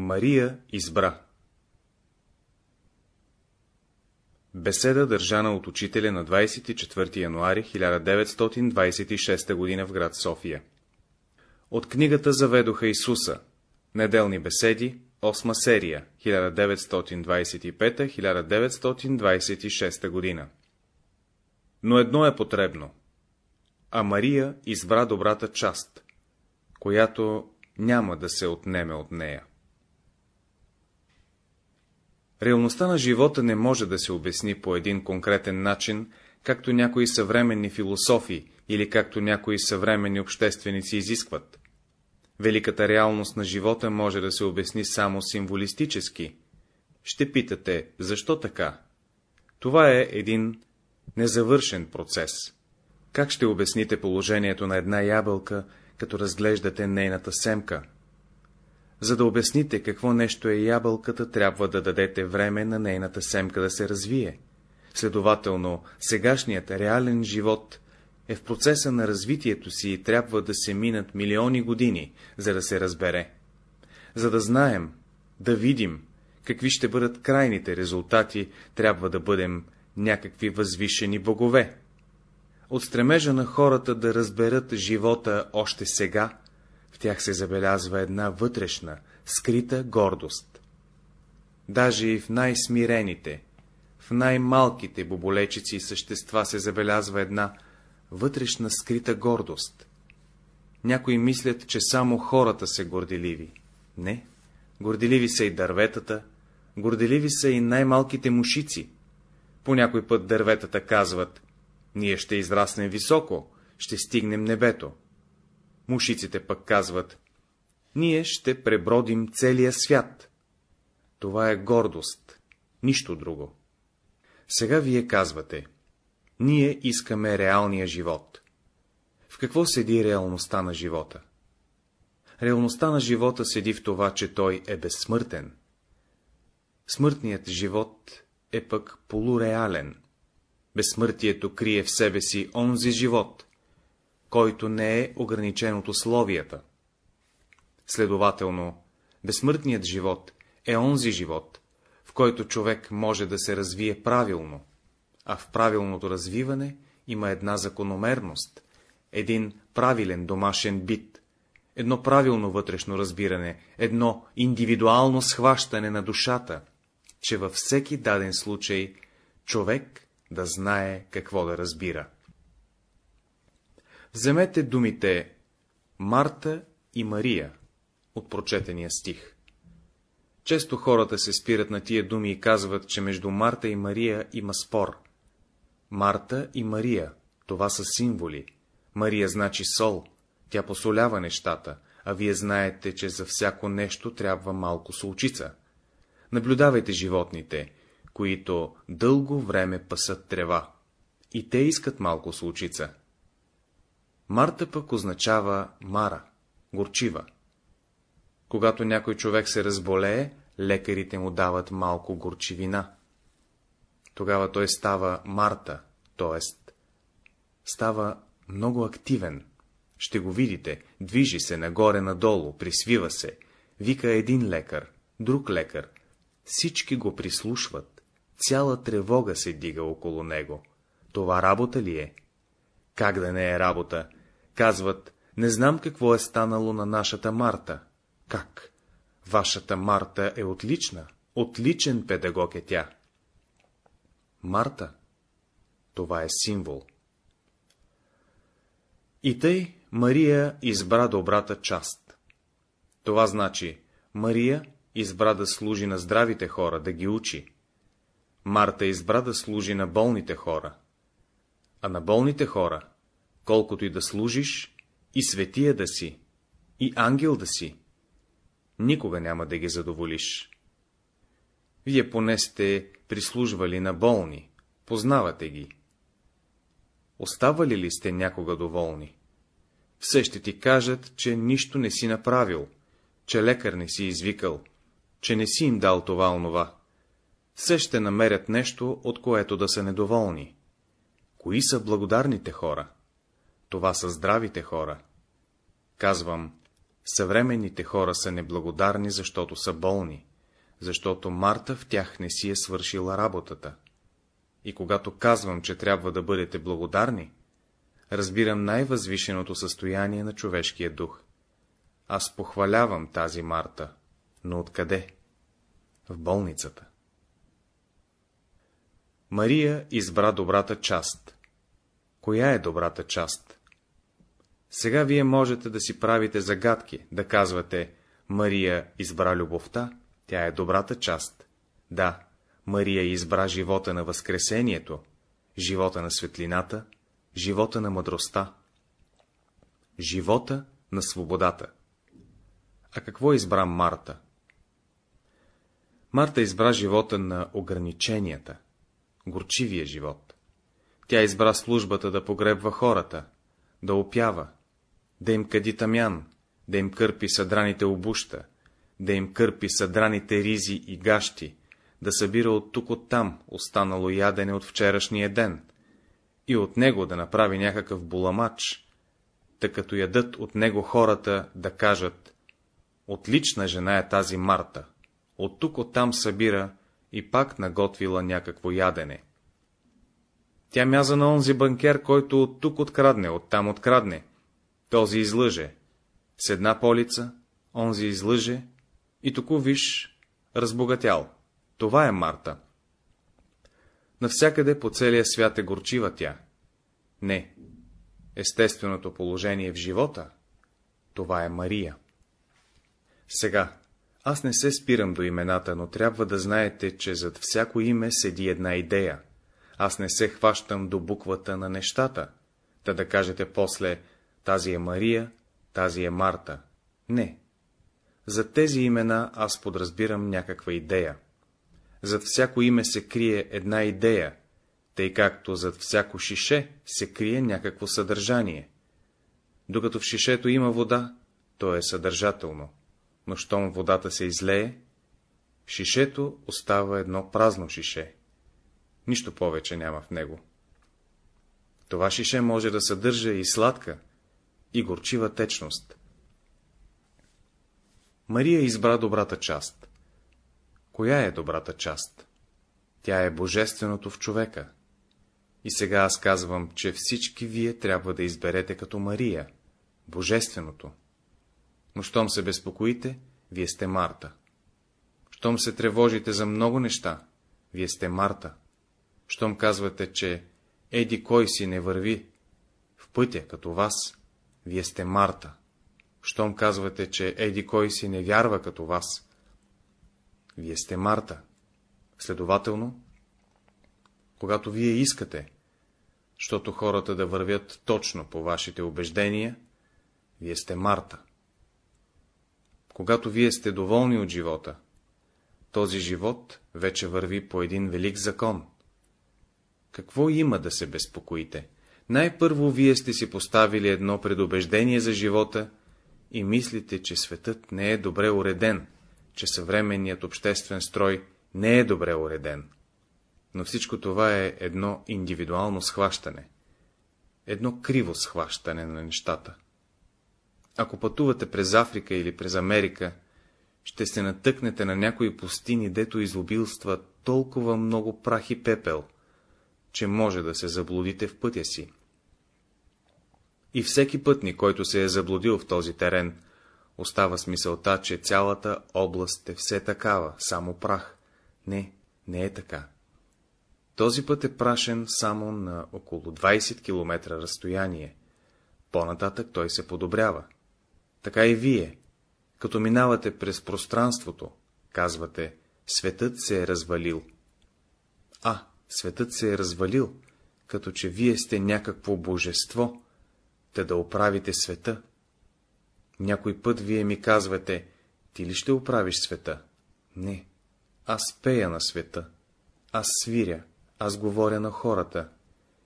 Мария избра Беседа държана от учителя на 24 януари 1926 г. в град София. От книгата Заведоха Исуса. Неделни беседи, 8 серия, 1925-1926 г. Но едно е потребно. А Мария избра добрата част, която няма да се отнеме от нея. Реалността на живота не може да се обясни по един конкретен начин, както някои съвременни философи или както някои съвременни общественици изискват. Великата реалност на живота може да се обясни само символистически. Ще питате, защо така? Това е един незавършен процес. Как ще обясните положението на една ябълка, като разглеждате нейната семка? За да обясните какво нещо е ябълката, трябва да дадете време на нейната семка да се развие. Следователно, сегашният реален живот е в процеса на развитието си и трябва да се минат милиони години, за да се разбере. За да знаем, да видим, какви ще бъдат крайните резултати, трябва да бъдем някакви възвишени богове. От стремежа на хората да разберат живота още сега, тях се забелязва една вътрешна, скрита гордост. Даже и в най-смирените, в най-малките боболечици и същества се забелязва една вътрешна скрита гордост. Някои мислят, че само хората са горделиви. Не, горделиви са и дърветата, горделиви са и най-малките мушици. По някой път дърветата казват, ние ще израснем високо, ще стигнем небето. Мушиците пък казват, ние ще пребродим целия свят. Това е гордост, нищо друго. Сега вие казвате, ние искаме реалния живот. В какво седи реалността на живота? Реалността на живота седи в това, че той е безсмъртен. Смъртният живот е пък полуреален. Безсмъртието крие в себе си онзи живот, който не е ограничен от условията. Следователно, безсмъртният живот е онзи живот, в който човек може да се развие правилно, а в правилното развиване има една закономерност, един правилен домашен бит, едно правилно вътрешно разбиране, едно индивидуално схващане на душата, че във всеки даден случай човек да знае какво да разбира. Вземете думите Марта и Мария от прочетения стих. Често хората се спират на тия думи и казват, че между Марта и Мария има спор. Марта и Мария, това са символи. Мария значи сол, тя посолява нещата, а вие знаете, че за всяко нещо трябва малко солчица. Наблюдавайте животните, които дълго време пасат трева. И те искат малко солчица. Марта пък означава Мара, горчива. Когато някой човек се разболее, лекарите му дават малко горчивина. Тогава той става Марта, т.е. става много активен. Ще го видите, движи се нагоре-надолу, присвива се, вика един лекар, друг лекар. Всички го прислушват, цяла тревога се дига около него. Това работа ли е? Как да не е работа? Казват, не знам какво е станало на нашата Марта. Как? Вашата Марта е отлична, отличен педагог е тя. Марта, това е символ. И тъй Мария избра добрата част. Това значи, Мария избра да служи на здравите хора, да ги учи. Марта избра да служи на болните хора. А на болните хора колкото и да служиш, и светия да си, и ангел да си, никога няма да ги задоволиш. Вие поне сте прислужвали на болни, познавате ги. Оставали ли сте някога доволни? Все ще ти кажат, че нищо не си направил, че лекар не си извикал, че не си им дал това онова. Все ще намерят нещо, от което да са недоволни. Кои са благодарните хора? Това са здравите хора. Казвам, Съвременните хора са неблагодарни, защото са болни, защото Марта в тях не си е свършила работата. И когато казвам, че трябва да бъдете благодарни, разбирам най-възвишеното състояние на човешкия дух. Аз похвалявам тази Марта, но откъде? В болницата. Мария избра добрата част. Коя е добрата част? Сега вие можете да си правите загадки, да казвате, Мария избра любовта, тя е добрата част. Да, Мария избра живота на Възкресението, живота на светлината, живота на мъдростта, живота на свободата. А какво избра Марта? Марта избра живота на ограниченията, горчивия живот. Тя избра службата да погребва хората, да опява, да им кади тамян, да им кърпи съдраните обуща, да им кърпи съдраните ризи и гащи, да събира от тук от там останало ядене от вчерашния ден и от него да направи някакъв буламач, тъй като ядат от него хората да кажат Отлична жена е тази Марта, от тук от там събира и пак наготвила някакво ядене. Тя мяза на онзи банкер, който от тук открадне, оттам открадне. Този излъже. С една полица, онзи излъже, и току виж, разбогатял. Това е Марта. Навсякъде по целия свят е горчива тя. Не. Естественото положение в живота, това е Мария. Сега, аз не се спирам до имената, но трябва да знаете, че зад всяко име седи една идея. Аз не се хващам до буквата на нещата, да да кажете после, тази е Мария, тази е Марта. Не. За тези имена аз подразбирам някаква идея. Зад всяко име се крие една идея, тъй както зад всяко шише се крие някакво съдържание. Докато в шишето има вода, то е съдържателно, но щом водата се излее, в шишето остава едно празно шише. Нищо повече няма в него. Това шише може да съдържа и сладка, и горчива течност. Мария избра добрата част. Коя е добрата част? Тя е божественото в човека. И сега аз казвам, че всички вие трябва да изберете като Мария, божественото. Но щом се безпокоите, вие сте Марта. Щом се тревожите за много неща, вие сте Марта. Щом казвате, че еди кой си не върви в пътя като вас, вие сте Марта. Щом казвате, че еди кой си не вярва като вас, вие сте Марта. Следователно, когато вие искате, защото хората да вървят точно по вашите убеждения, вие сте Марта. Когато вие сте доволни от живота, този живот вече върви по един велик закон. Какво има да се безпокоите? Най-първо вие сте си поставили едно предубеждение за живота и мислите, че светът не е добре уреден, че съвременният обществен строй не е добре уреден. Но всичко това е едно индивидуално схващане, едно криво схващане на нещата. Ако пътувате през Африка или през Америка, ще се натъкнете на някои пустини, дето изобилства толкова много прах и пепел, че може да се заблудите в пътя си. И всеки пътник, който се е заблудил в този терен, остава с мисълта, че цялата област е все такава, само прах. Не, не е така. Този път е прашен само на около 20 км разстояние. По-нататък той се подобрява. Така и вие, като минавате през пространството, казвате, светът се е развалил. А, светът се е развалил, като че вие сте някакво божество, те да оправите света. Някой път вие ми казвате, ти ли ще оправиш света? Не, аз пея на света, аз свиря, аз говоря на хората.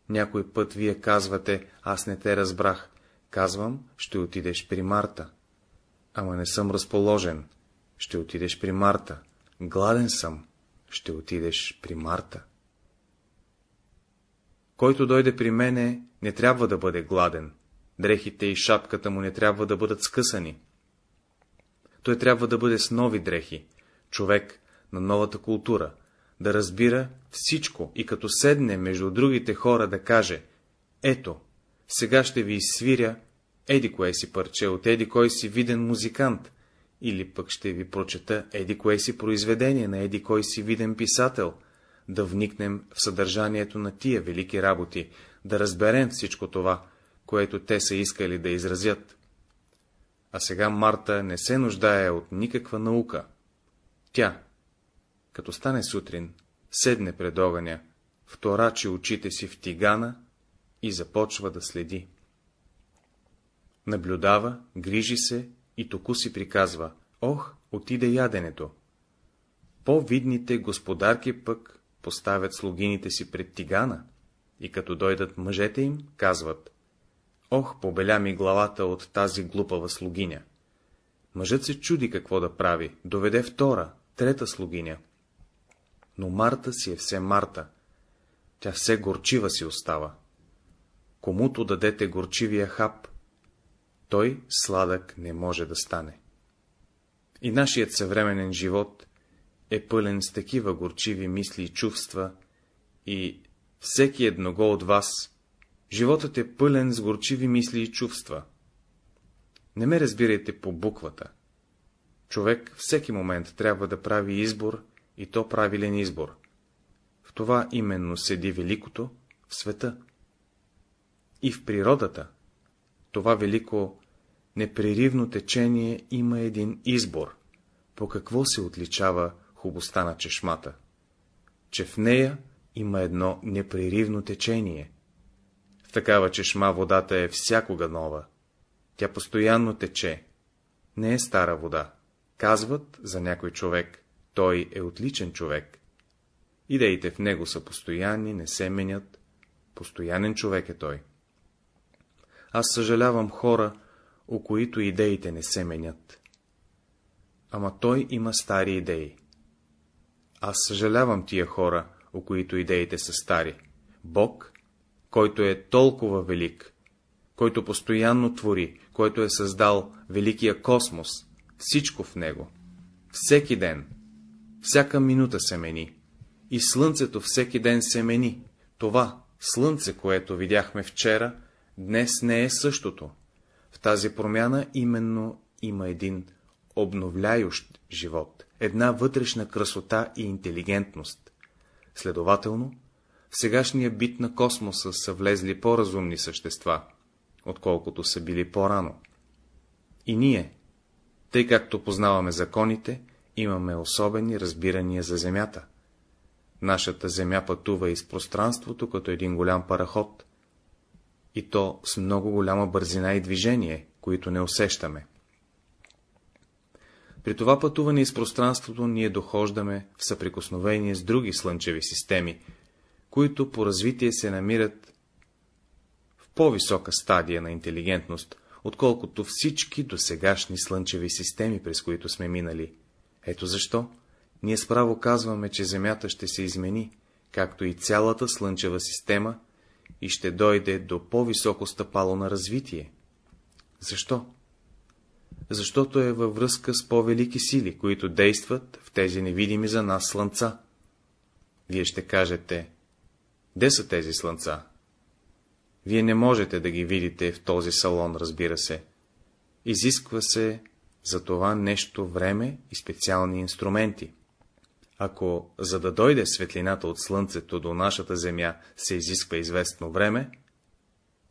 Някой път вие казвате, аз не те разбрах, казвам, ще отидеш при Марта. Ама не съм разположен, ще отидеш при Марта. Гладен съм, ще отидеш при Марта. Който дойде при мене, не трябва да бъде гладен, дрехите и шапката му не трябва да бъдат скъсани. той трябва да бъде с нови дрехи, човек на новата култура, да разбира всичко и като седне между другите хора да каже, ето, сега ще ви изсвиря еди кое си парче от еди кой си виден музикант, или пък ще ви прочета еди кое си произведение на еди кой си виден писател, да вникнем в съдържанието на тия велики работи, да разберем всичко това, което те са искали да изразят. А сега Марта не се нуждае от никаква наука. Тя, като стане сутрин, седне пред огъня, вторачи очите си в тигана и започва да следи. Наблюдава, грижи се и току си приказва, ох, отиде яденето. По-видните господарки пък поставят слугините си пред тигана и като дойдат мъжете им, казват, ох, побеля ми главата от тази глупава слугиня. Мъжът се чуди какво да прави, доведе втора, трета слугиня. Но Марта си е все Марта, тя все горчива си остава. Комуто дадете горчивия хап, той сладък не може да стане. И нашият съвременен живот е пълен с такива горчиви мисли и чувства, и всеки едного от вас, животът е пълен с горчиви мисли и чувства. Не ме разбирайте по буквата. Човек всеки момент трябва да прави избор, и то правилен избор. В това именно седи великото в света. И в природата това велико непреривно течение има един избор, по какво се отличава хубостта на чешмата, че в нея има едно непреривно течение. В такава чешма водата е всякога нова, тя постоянно тече, не е стара вода. Казват за някой човек, той е отличен човек. Идеите в него са постоянни, не се менят, постоянен човек е той. Аз съжалявам хора, у които идеите не се менят. Ама той има стари идеи. Аз съжалявам тия хора, у които идеите са стари. Бог, който е толкова велик, който постоянно твори, който е създал великия космос, всичко в него, всеки ден, всяка минута се мени, и слънцето всеки ден се мени. Това слънце, което видяхме вчера, днес не е същото. В тази промяна именно има един обновляющ живот, една вътрешна красота и интелигентност. Следователно, в сегашния бит на космоса са влезли по-разумни същества, отколкото са били по-рано. И ние, тъй както познаваме законите, имаме особени разбирания за Земята. Нашата Земя пътува из пространството като един голям параход, и то с много голяма бързина и движение, които не усещаме. При това пътуване из пространството ние дохождаме в съприкосновение с други слънчеви системи, които по развитие се намират в по-висока стадия на интелигентност, отколкото всички досегашни слънчеви системи, през които сме минали. Ето защо ние справо казваме, че Земята ще се измени, както и цялата слънчева система, и ще дойде до по-високо стъпало на развитие. Защо? Защото е във връзка с по-велики сили, които действат в тези невидими за нас слънца. Вие ще кажете, де са тези слънца? Вие не можете да ги видите в този салон, разбира се. Изисква се за това нещо време и специални инструменти. Ако, за да дойде светлината от слънцето до нашата земя, се изисква известно време,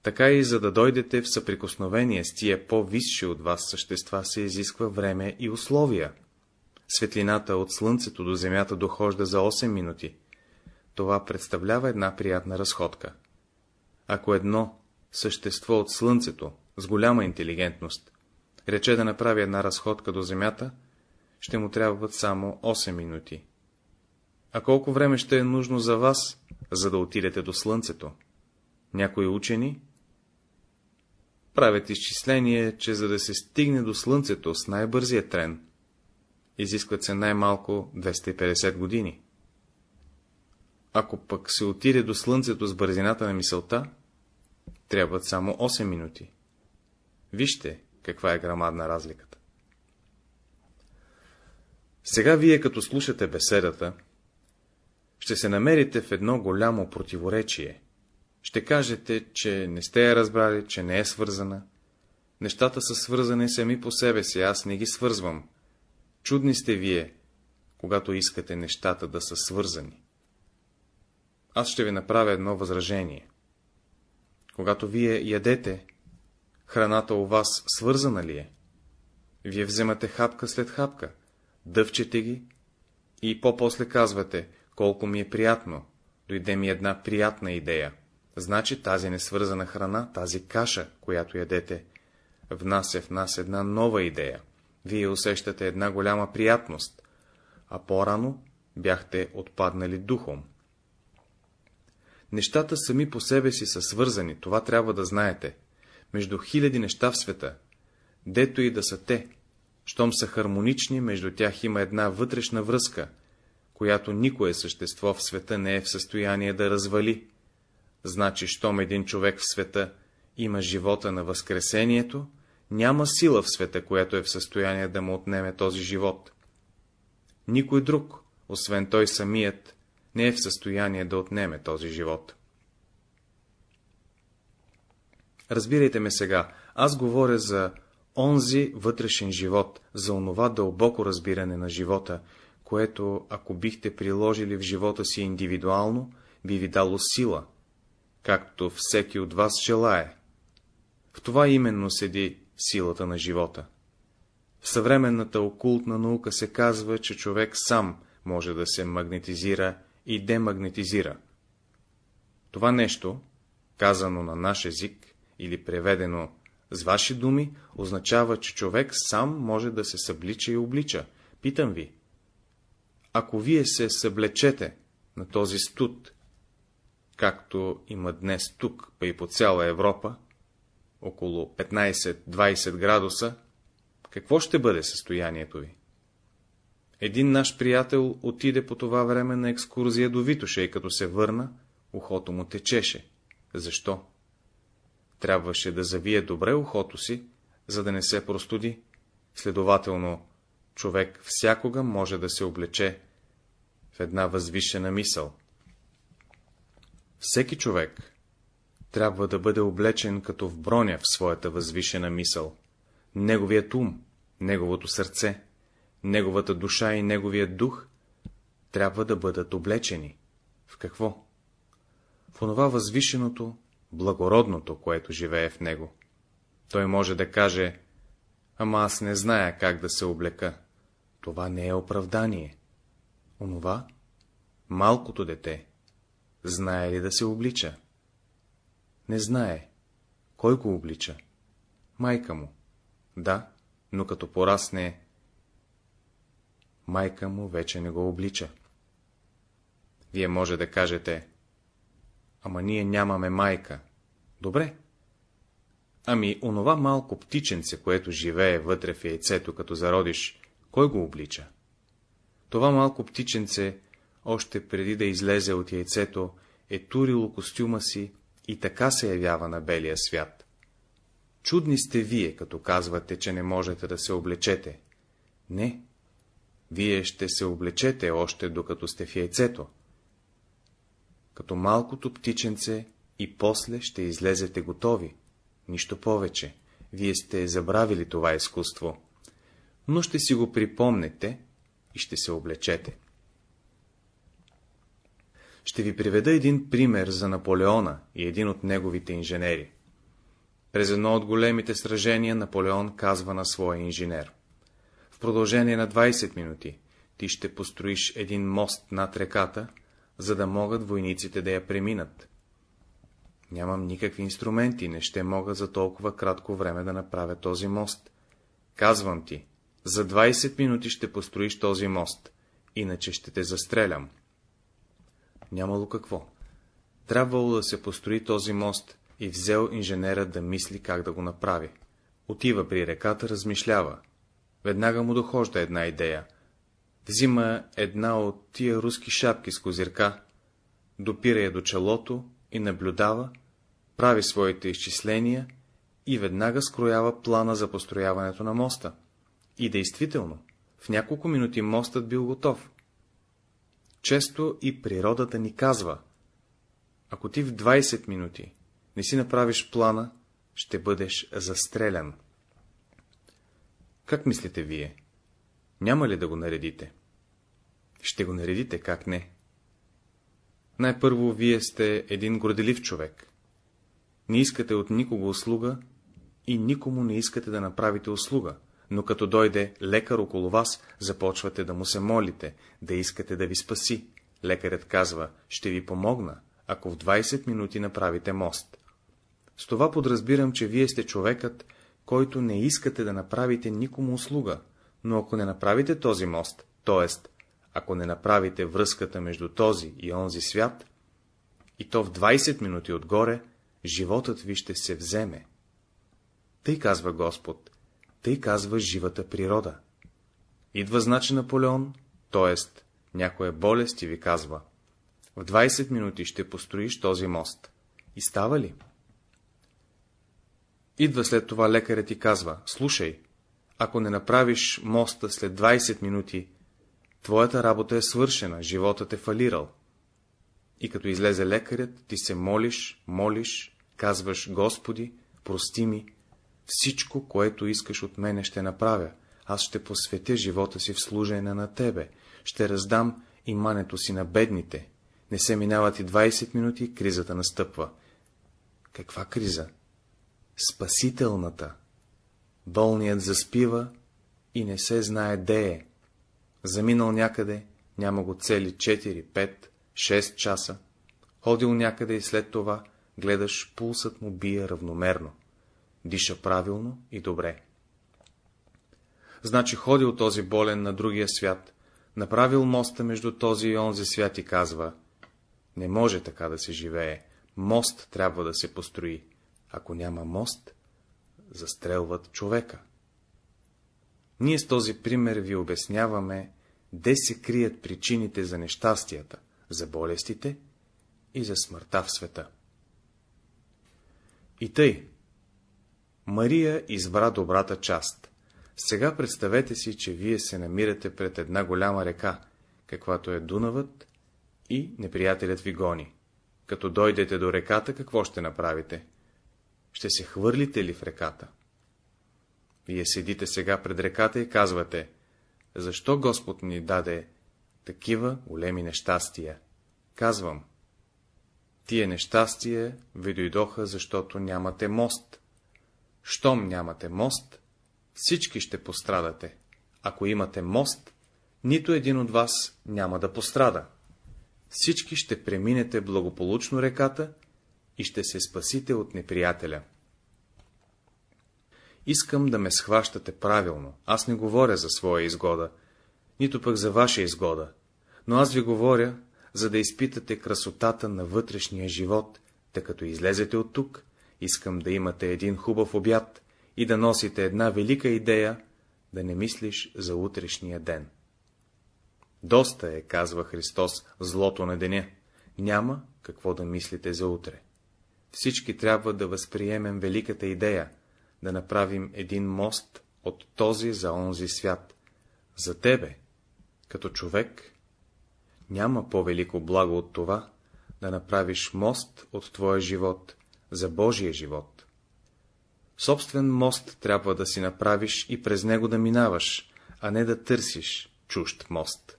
така и за да дойдете в съприкосновение с тия по-висши от вас същества се изисква време и условия. Светлината от слънцето до земята дохожда за 8 минути. Това представлява една приятна разходка. Ако едно същество от слънцето с голяма интелигентност рече да направи една разходка до земята, ще му трябват само 8 минути. А колко време ще е нужно за вас, за да отидете до слънцето? Някои учени правят изчисление, че за да се стигне до слънцето с най-бързия трен, изискват се най-малко 250 години. Ако пък се отиде до слънцето с бързината на мисълта, трябват само 8 минути. Вижте, каква е грамадна разликата. Сега вие, като слушате беседата, ще се намерите в едно голямо противоречие. Ще кажете, че не сте я разбрали, че не е свързана. Нещата са свързани сами по себе си, аз не ги свързвам. Чудни сте вие, когато искате нещата да са свързани. Аз ще ви направя едно възражение. Когато вие ядете, храната у вас свързана ли е? Вие вземате хапка след хапка, дъвчете ги и по-после казвате, колко ми е приятно, дойде ми една приятна идея. Значи тази несвързана храна, тази каша, която ядете, внася в нас една нова идея. Вие усещате една голяма приятност, а по-рано бяхте отпаднали духом. Нещата сами по себе си са свързани, това трябва да знаете. Между хиляди неща в света, дето и да са те, щом са хармонични, между тях има една вътрешна връзка, която никое същество в света не е в състояние да развали. Значи, щом един човек в света има живота на възкресението, няма сила в света, която е в състояние да му отнеме този живот. Никой друг, освен той самият, не е в състояние да отнеме този живот. Разбирайте ме сега, аз говоря за онзи вътрешен живот, за онова дълбоко разбиране на живота, което, ако бихте приложили в живота си индивидуално, би ви дало сила, както всеки от вас желае. В това именно седи силата на живота. В съвременната окултна наука се казва, че човек сам може да се магнетизира и демагнетизира. Това нещо, казано на наш език или преведено с ваши думи, означава, че човек сам може да се съблича и облича. Питам ви, ако вие се съблечете на този студ, както има днес тук, па и по цяла Европа, около 15-20 градуса, какво ще бъде състоянието ви? Един наш приятел отиде по това време на екскурзия до Витоша и като се върна, ухото му течеше. Защо? Трябваше да завие добре ухото си, за да не се простуди. Следователно, човек всякога може да се облече в една възвишена мисъл. Всеки човек трябва да бъде облечен като в броня в своята възвишена мисъл. Неговият ум, неговото сърце, неговата душа и неговият дух трябва да бъдат облечени. В какво? В онова възвишеното, благородното, което живее в него. Той може да каже, ама аз не зная как да се облека. Това не е оправдание. Онова, малкото дете, знае ли да се облича? Не знае. Кой го облича? Майка му. Да, но като порасне, майка му вече не го облича. Вие може да кажете, ама ние нямаме майка. Добре. Ами, онова малко птиченце, което живее вътре в яйцето, като зародиш, кой го облича? Това малко птиченце, още преди да излезе от яйцето, е турило костюма си и така се явява на белия свят. Чудни сте вие, като казвате, че не можете да се облечете. Не, вие ще се облечете още докато сте в яйцето. Като малкото птиченце и после ще излезете готови. Нищо повече. Вие сте забравили това изкуство. Но ще си го припомнете и ще се облечете. Ще ви приведа един пример за Наполеона и един от неговите инженери. През едно от големите сражения Наполеон казва на своя инженер. Продължение на 20 минути ти ще построиш един мост над реката, за да могат войниците да я преминат. Нямам никакви инструменти, не ще мога за толкова кратко време да направя този мост. Казвам ти, за 20 минути ще построиш този мост, иначе ще те застрелям. Нямало какво. Трябвало да се построи този мост и взел инженера да мисли как да го направи. Отива при реката, размишлява. Веднага му дохожда една идея. Взима една от тия руски шапки с козирка, допира я до челото и наблюдава, прави своите изчисления и веднага скроява плана за построяването на моста. И действително, В няколко минути мостът бил готов. Често и природата ни казва, ако ти в 20 минути не си направиш плана, ще бъдеш застрелян. Как мислите вие? Няма ли да го наредите? Ще го наредите, как не? Най-първо вие сте един горделив човек. Не искате от никого услуга и никому не искате да направите услуга, но като дойде лекар около вас, започвате да му се молите, да искате да ви спаси. Лекарят казва, ще ви помогна, ако в 20 минути направите мост. С това подразбирам, че вие сте човекът, който не искате да направите никому услуга, но ако не направите този мост, т.е. ако не направите връзката между този и онзи свят, и то в 20 минути отгоре, животът ви ще се вземе. Тъй казва Господ, тъй казва живата природа. Идва значи Наполеон, т.е. някоя болест и ви казва, в 20 минути ще построиш този мост. И става ли? Идва след това лекарят и казва, слушай, ако не направиш моста след 20 минути, твоята работа е свършена, животът е фалирал. И като излезе лекарят, ти се молиш, молиш, казваш, Господи, прости ми, всичко, което искаш от мене, ще направя, аз ще посветя живота си в служене на Тебе, ще раздам имането си на бедните. Не се минават и 20 минути, кризата настъпва. Каква криза? Спасителната. Болният заспива и не се знае де е. Заминал някъде, няма го цели 4, 5, 6 часа. Ходил някъде и след това гледаш, пулсът му бие равномерно. Диша правилно и добре. Значи ходил този болен на другия свят, направил моста между този и онзи свят и казва, не може така да се живее, мост трябва да се построи. Ако няма мост, застрелват човека. Ние с този пример ви обясняваме, де се крият причините за нещастията, за болестите и за смъртта в света. И тъй, Мария избра добрата част. Сега представете си, че вие се намирате пред една голяма река, каквато е Дунавът, и неприятелят ви гони. Като дойдете до реката, какво ще направите? Ще се хвърлите ли в реката? Вие седите сега пред реката и казвате, защо Господ ни даде такива големи нещастия? Казвам, тия нещастия ви дойдоха, защото нямате мост. Щом нямате мост, всички ще пострадате. Ако имате мост, нито един от вас няма да пострада. Всички ще преминете благополучно реката и ще се спасите от неприятеля. Искам да ме схващате правилно, аз не говоря за своя изгода, нито пък за ваша изгода, но аз ви говоря, за да изпитате красотата на вътрешния живот, тъй като излезете от тук, искам да имате един хубав обяд и да носите една велика идея, да не мислиш за утрешния ден. Доста е, казва Христос, злото на деня. Няма какво да мислите за утре. Всички трябва да възприемем великата идея, да направим един мост от този за онзи свят. За тебе, като човек, няма по-велико благо от това, да направиш мост от твоя живот за Божия живот. Собствен мост трябва да си направиш и през него да минаваш, а не да търсиш чужд мост.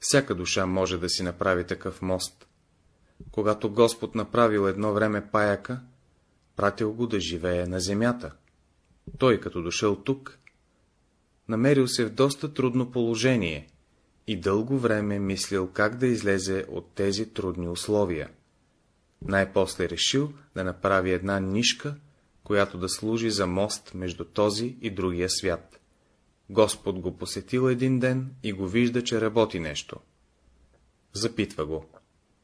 Всяка душа може да си направи такъв мост. Когато Господ направил едно време паяка, пратил го да живее на земята. Той, като дошъл тук, намерил се в доста трудно положение и дълго време мислил как да излезе от тези трудни условия. Най-после решил да направи една нишка, която да служи за мост между този и другия свят. Господ го посетил един ден и го вижда, че работи нещо. Запитва го.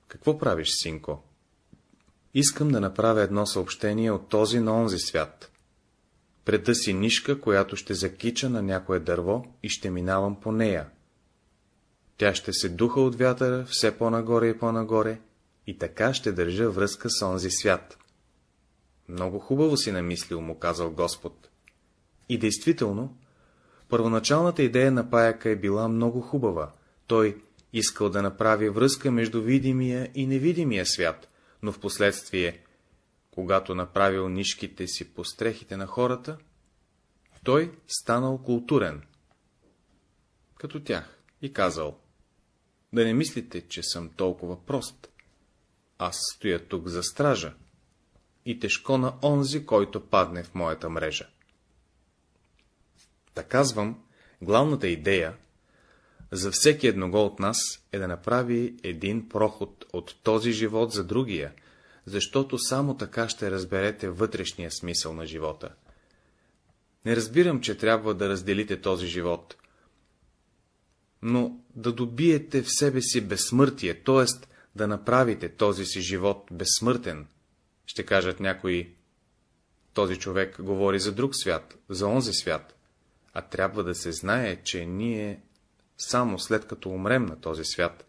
Какво правиш, синко? Искам да направя едно съобщение от този на онзи свят. Преда си нишка, която ще закича на някое дърво и ще минавам по нея. Тя ще се духа от вятъра все по-нагоре и по-нагоре и така ще държа връзка с онзи свят. Много хубаво си намислил, му казал Господ. И действително, Първоначалната идея на паяка е била много хубава. Той искал да направи връзка между видимия и невидимия свят, но в последствие, когато направил нишките си по стрехите на хората, той станал културен, като тях, и казал, да не мислите, че съм толкова прост. Аз стоя тук за стража и тежко на онзи, който падне в моята мрежа. Та казвам, главната идея за всеки едного от нас е да направи един проход от този живот за другия, защото само така ще разберете вътрешния смисъл на живота. Не разбирам, че трябва да разделите този живот, но да добиете в себе си безсмъртие, т.е. да направите този си живот безсмъртен. Ще кажат някои, този човек говори за друг свят, за онзи свят, а трябва да се знае, че ние само след като умрем на този свят,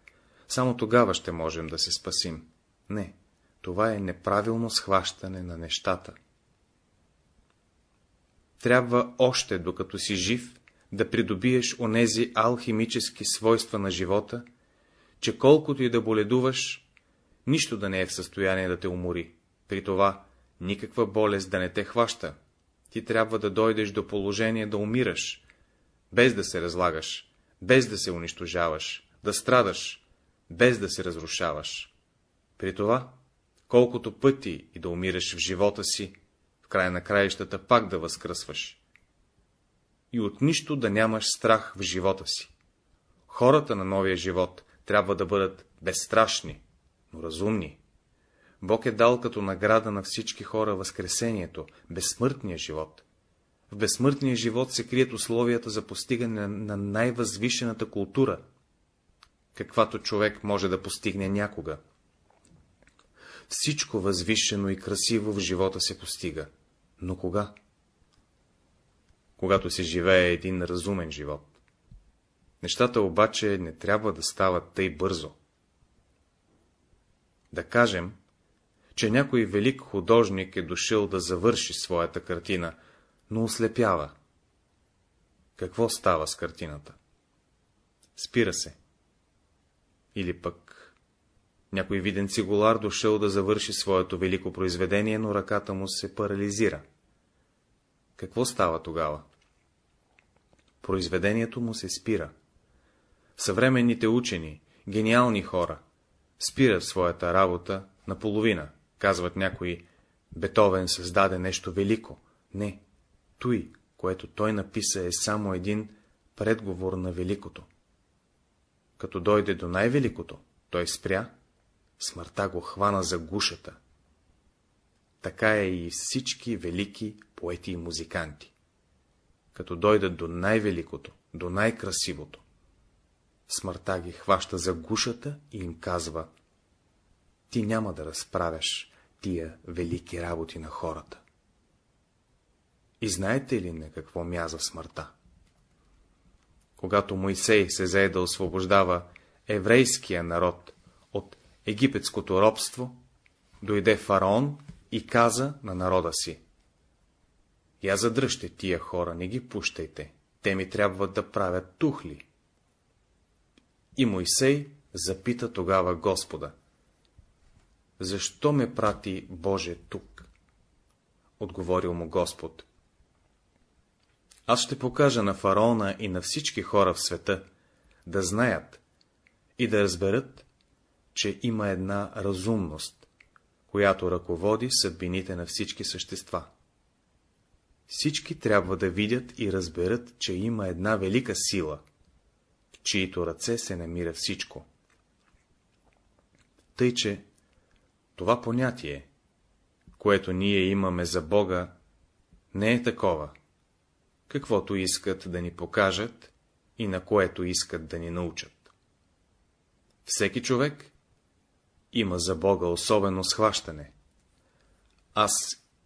само тогава ще можем да се спасим. Не, това е неправилно схващане на нещата. Трябва още, докато си жив, да придобиеш онези алхимически свойства на живота, че колкото и да боледуваш, нищо да не е в състояние да те умори. При това никаква болест да не те хваща. Ти трябва да дойдеш до положение да умираш, без да се разлагаш, без да се унищожаваш, да страдаш, без да се разрушаваш. При това, колкото пъти и да умираш в живота си, в края на краищата пак да възкръсваш и от нищо да нямаш страх в живота си. Хората на новия живот трябва да бъдат безстрашни, но разумни. Бог е дал като награда на всички хора възкресението, безсмъртния живот. В безсмъртния живот се крият условията за постигане на най-възвишената култура, каквато човек може да постигне някога. Всичко възвишено и красиво в живота се постига. Но кога? когато се живее един разумен живот. Нещата обаче не трябва да стават тъй бързо. Да кажем, че някой велик художник е дошъл да завърши своята картина, но ослепява. Какво става с картината? Спира се. Или пък някой виден цигулар дошъл да завърши своето велико произведение, но ръката му се парализира. Какво става тогава? Произведението му се спира. Съвременните учени, гениални хора, спират своята работа наполовина, казват някои, Бетовен създаде нещо велико. Не, той, което той написа, е само един предговор на великото. Като дойде до най-великото, той спря, смъртта го хвана за гушата. Така е и всички велики поети и музиканти. Като дойдат до най-великото, до най-красивото, смъртта ги хваща за гушата и им казва, ти няма да разправяш тия велики работи на хората. И знаете ли на какво мяза смъртта? Когато Моисей се зае да освобождава еврейския народ от египетското робство, дойде фараон и каза на народа си. Я задръжте тия хора, не ги пущайте, те ми трябва да правят тухли. И Мойсей запита тогава Господа. Защо ме прати Боже тук? Отговорил му Господ. Аз ще покажа на фараона и на всички хора в света да знаят и да разберат, че има една разумност, която ръководи съдбините на всички същества. Всички трябва да видят и разберат, че има една велика сила, в чието ръце се намира всичко. Тъй, че това понятие, което ние имаме за Бога, не е такова, каквото искат да ни покажат и на което искат да ни научат. Всеки човек има за Бога особено схващане. Аз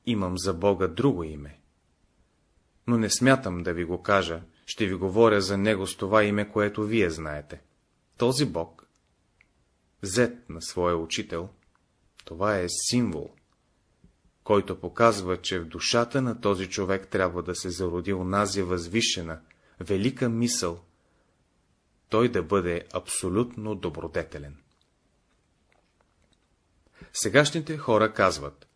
имам за Бога друго име. Но не смятам да ви го кажа, ще ви говоря за него с това име, което вие знаете. Този Бог, зет на своя учител, това е символ, който показва, че в душата на този човек трябва да се зароди онази възвишена, велика мисъл, той да бъде абсолютно добродетелен. Сегашните хора казват,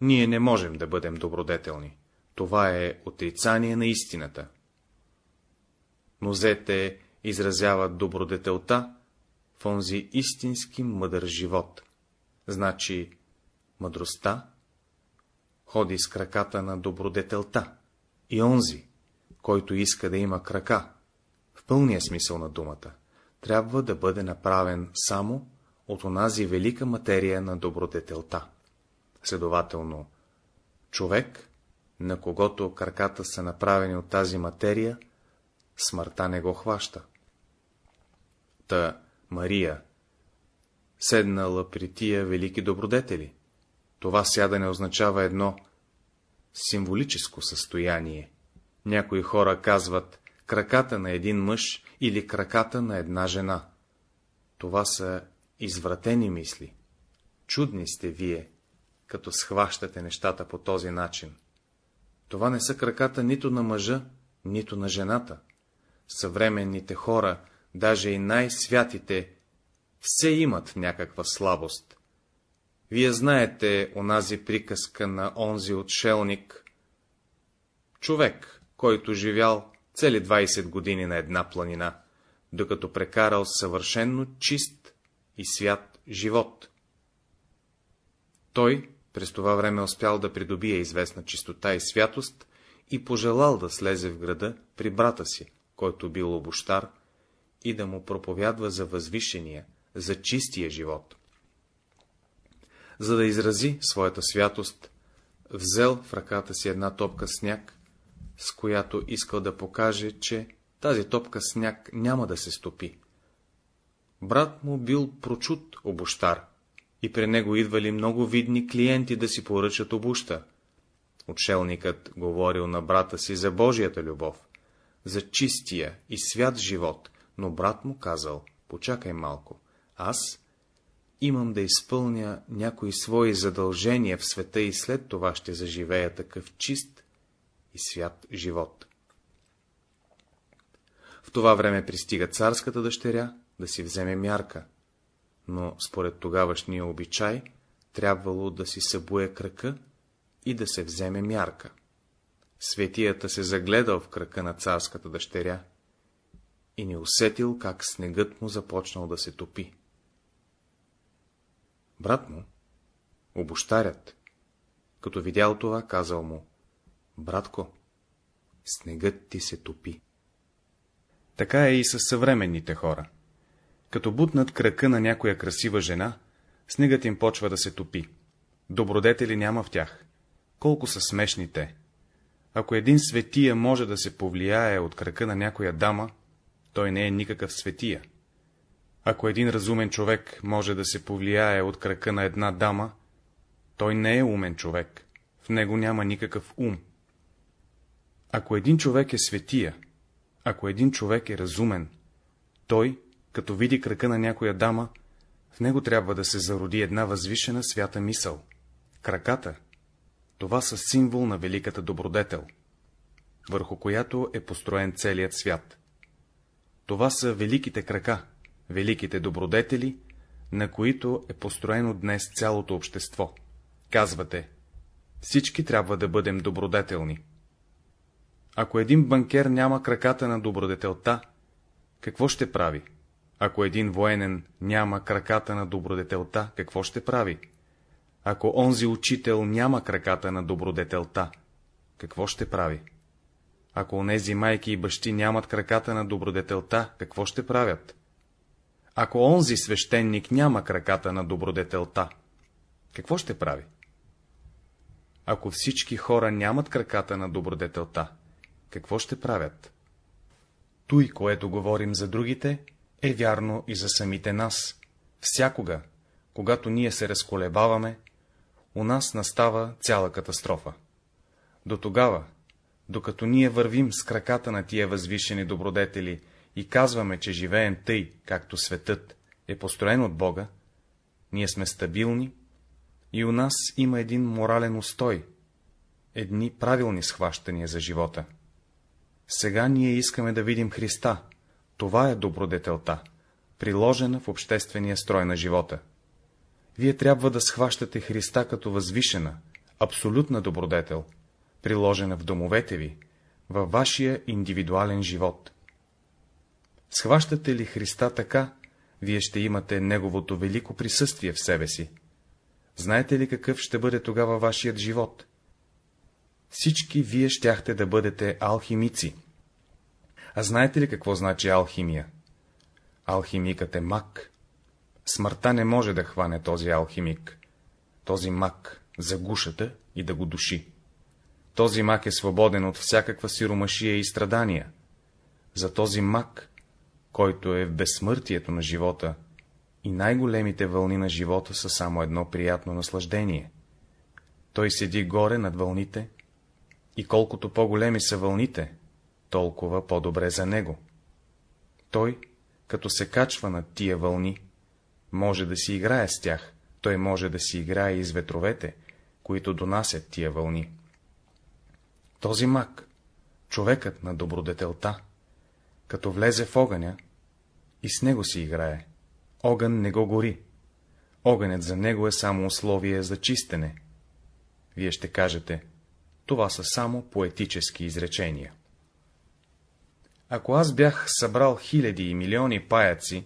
ние не можем да бъдем добродетелни. Това е отрицание на истината. Нозете изразяват добродетелта в онзи истински мъдър живот. Значи, мъдростта ходи с краката на добродетелта и онзи, който иска да има крака, в пълния смисъл на думата, трябва да бъде направен само от онази велика материя на добродетелта. Следователно, човек, на когото краката са направени от тази материя, смъртта не го хваща. Та Мария, седнала при тия велики добродетели. Това сядане означава едно символическо състояние. Някои хора казват краката на един мъж или краката на една жена. Това са извратени мисли. Чудни сте вие, като схващате нещата по този начин. Това не са краката нито на мъжа, нито на жената. Съвременните хора, даже и най-святите, все имат някаква слабост. Вие знаете онази приказка на онзи отшелник. Човек, който живял цели 20 години на една планина, докато прекарал съвършенно чист и свят живот. Той през това време успял да придобие известна чистота и святост и пожелал да слезе в града при брата си, който бил обощар, и да му проповядва за възвишения, за чистия живот. За да изрази своята святост, взел в ръката си една топка сняг, с която искал да покаже, че тази топка сняг няма да се стопи. Брат му бил прочут обощар и при него идвали много видни клиенти да си поръчат обуща. Отшелникът говорил на брата си за Божията любов, за чистия и свят живот, но брат му казал, почакай малко, аз имам да изпълня някои свои задължения в света и след това ще заживея такъв чист и свят живот. В това време пристига царската дъщеря да си вземе мярка, но според тогавашния обичай трябвало да си събуе крака и да се вземе мярка. Светията се загледал в крака на царската дъщеря и не усетил, как снегът му започнал да се топи. Брат му, обощарят, като видял това, казал му, братко, снегът ти се топи. Така е и с съвременните хора. Като бутнат крака на някоя красива жена, снегът им почва да се топи. Добродетели няма в тях. Колко са смешни те. Ако един светия може да се повлияе от крака на някоя дама, той не е никакъв светия. Ако един разумен човек може да се повлияе от крака на една дама, той не е умен човек, в него няма никакъв ум. Ако един човек е светия, ако един човек е разумен, той, като види крака на някоя дама, в него трябва да се зароди една възвишена свята мисъл. Краката — това са символ на великата добродетел, върху която е построен целият свят. Това са великите крака, великите добродетели, на които е построено днес цялото общество. Казвате, всички трябва да бъдем добродетелни. Ако един банкер няма краката на добродетелта, какво ще прави? Ако един военен няма краката на добродетелта, какво ще прави? Ако онзи учител няма краката на добродетелта, какво ще прави? Ако онези майки и бащи нямат краката на добродетелта, какво ще правят? Ако онзи свещеник няма краката на добродетелта, какво ще прави? Ако всички хора нямат краката на добродетелта, какво ще правят? Той, което говорим за другите, е вярно и за самите нас. Всякога, когато ние се разколебаваме, у нас настава цяла катастрофа. До тогава, докато ние вървим с краката на тия възвишени добродетели и казваме, че живеем тъй, както светът е построен от Бога, ние сме стабилни и у нас има един морален устой, едни правилни схващания за живота. Сега ние искаме да видим Христа. Това е добродетелта, приложена в обществения строй на живота. Вие трябва да схващате Христа като възвишена, абсолютна добродетел, приложена в домовете ви, във вашия индивидуален живот. Схващате ли Христа така, вие ще имате Неговото велико присъствие в себе си. Знаете ли какъв ще бъде тогава вашият живот? Всички вие щяхте да бъдете алхимици. А знаете ли какво значи алхимия? Алхимикът е мак. Смъртта не може да хване този алхимик, този мак, за гушата и да го души. Този мак е свободен от всякаква сиромашия и страдания. За този мак, който е в безсмъртието на живота, и най-големите вълни на живота са само едно приятно наслаждение. Той седи горе над вълните, и колкото по-големи са вълните, толкова по-добре за него. Той, като се качва над тия вълни, може да си играе с тях, той може да си играе и с ветровете, които донасят тия вълни. Този мак, човекът на добродетелта, като влезе в огъня, и с него си играе. Огън не го гори. Огънят за него е само условие за чистене. Вие ще кажете, това са само поетически изречения. Ако аз бях събрал хиляди и милиони паяци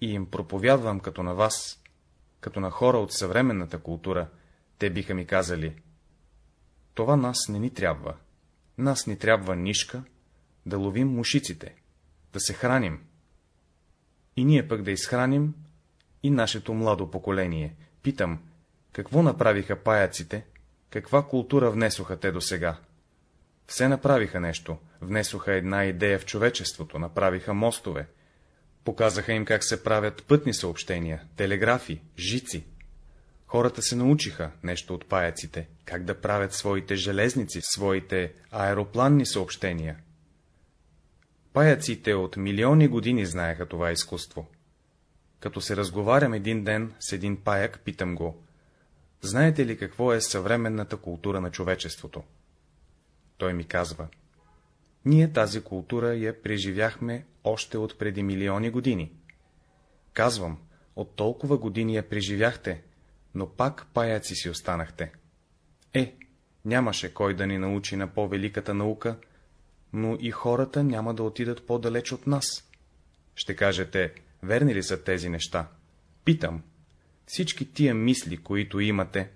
и им проповядвам като на вас, като на хора от съвременната култура, те биха ми казали, това нас не ни трябва, нас ни трябва нишка, да ловим мушиците, да се храним. И ние пък да изхраним и нашето младо поколение. Питам, какво направиха паяците, каква култура внесоха те досега? Все направиха нещо, внесоха една идея в човечеството, направиха мостове, показаха им как се правят пътни съобщения, телеграфи, жици. Хората се научиха нещо от паяците, как да правят своите железници, своите аеропланни съобщения. Паяците от милиони години знаеха това изкуство. Като се разговарям един ден с един паяк, питам го, знаете ли какво е съвременната култура на човечеството? Той ми казва, ние тази култура я преживяхме още от преди милиони години. Казвам, от толкова години я преживяхте, но пак паяци си останахте. Е, нямаше кой да ни научи на по-великата наука, но и хората няма да отидат по-далеч от нас. Ще кажете, верни ли са тези неща? Питам, всички тия мисли, които имате,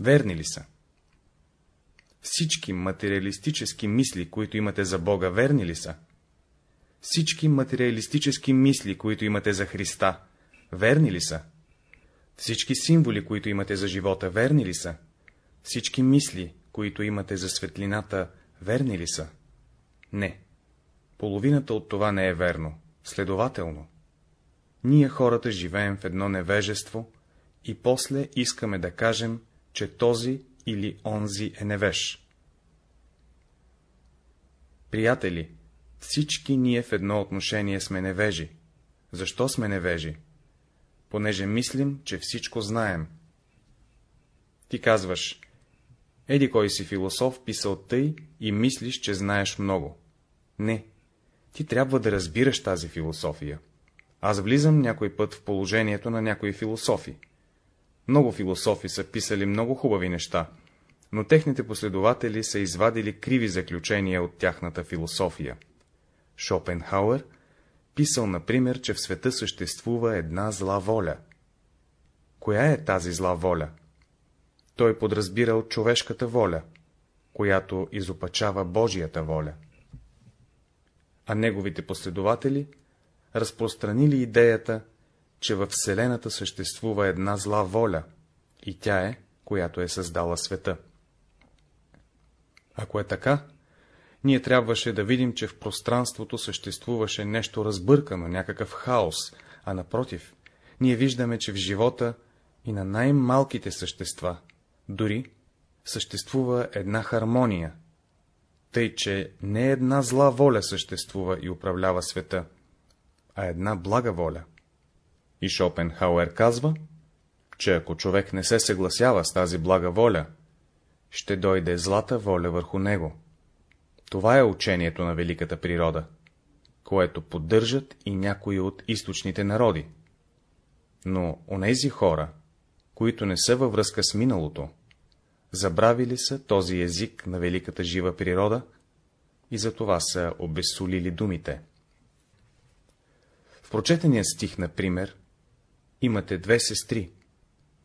верни ли са? Всички материалистически мисли, които имате за Бога, верни ли са? Всички материалистически мисли, които имате за Христа, верни ли са? Всички символи, които имате за живота, верни ли са? Всички мисли, които имате за светлината, верни ли са? Не. Половината от това не е верно. Следователно. Ние хората живеем в едно невежество и после искаме да кажем, че този или онзи е невеж. Приятели, всички ние в едно отношение сме невежи. Защо сме невежи? Понеже мислим, че всичко знаем. Ти казваш, еди кой си философ писал тъй и мислиш, че знаеш много. Не, ти трябва да разбираш тази философия. Аз влизам някой път в положението на някои философи. Много философи са писали много хубави неща, но техните последователи са извадили криви заключения от тяхната философия. Шопенхауер писал, например, че в света съществува една зла воля. Коя е тази зла воля? Той подразбирал човешката воля, която изопачава Божията воля. А неговите последователи разпространили идеята, че във Вселената съществува една зла воля, и тя е, която е създала света. Ако е така, ние трябваше да видим, че в пространството съществуваше нещо разбъркано, някакъв хаос, а напротив, ние виждаме, че в живота и на най-малките същества, дори, съществува една хармония, тъй, че не една зла воля съществува и управлява света, а една блага воля. И Шопенхауер казва, че ако човек не се съгласява с тази блага воля, ще дойде злата воля върху него. Това е учението на великата природа, което поддържат и някои от източните народи. Но онези хора, които не са във връзка с миналото, забравили са този език на великата жива природа и затова са обезсолили думите. В прочетения стих, например, имате две сестри,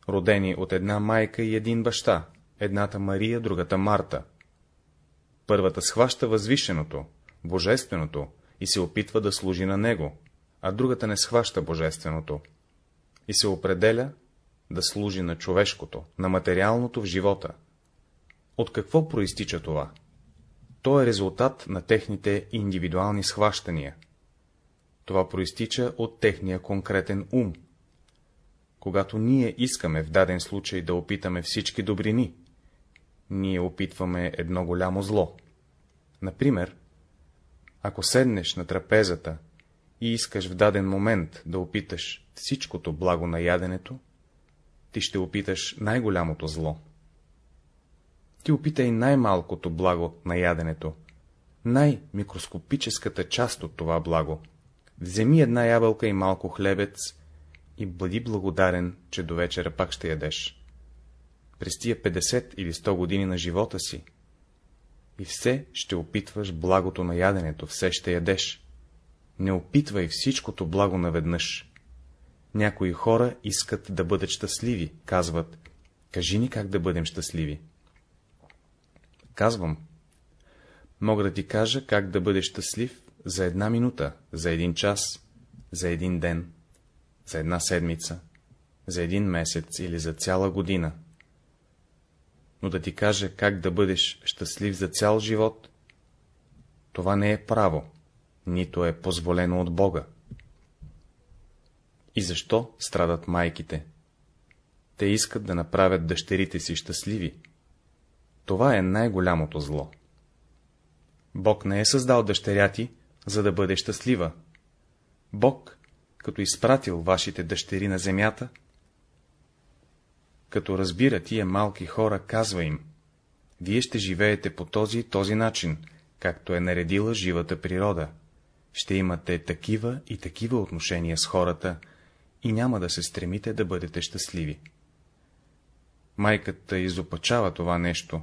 родени от една майка и един баща, едната Мария, другата Марта. Първата схваща възвишеното, божественото и се опитва да служи на него, а другата не схваща божественото и се определя да служи на човешкото, на материалното в живота. От какво проистича това? То е резултат на техните индивидуални схващания. Това проистича от техния конкретен ум. Когато ние искаме в даден случай да опитаме всички добрини, ние опитваме едно голямо зло. Например, ако седнеш на трапезата и искаш в даден момент да опиташ всичкото благо на яденето, ти ще опиташ най-голямото зло. Ти опитай най-малкото благо на яденето, най-микроскопическата част от това благо. Вземи една ябълка и малко хлебец и бъди благодарен, че до вечера пак ще ядеш. През тия 50 или 100 години на живота си и все ще опитваш благото на яденето, все ще ядеш. Не опитвай всичкото благо наведнъж. Някои хора искат да бъдат щастливи, казват, кажи ни как да бъдем щастливи. Казвам, мога да ти кажа как да бъдеш щастлив за една минута, за един час, за един ден, за една седмица, за един месец или за цяла година. Но да ти кажа как да бъдеш щастлив за цял живот, това не е право, нито е позволено от Бога. И защо страдат майките? Те искат да направят дъщерите си щастливи. Това е най-голямото зло. Бог не е създал дъщеря ти, за да бъде щастлива. Бог, като изпратил вашите дъщери на земята, като разбира тия малки хора, казва им, вие ще живеете по този и този начин, както е наредила живата природа. Ще имате такива и такива отношения с хората и няма да се стремите да бъдете щастливи. Майката изопачава това нещо,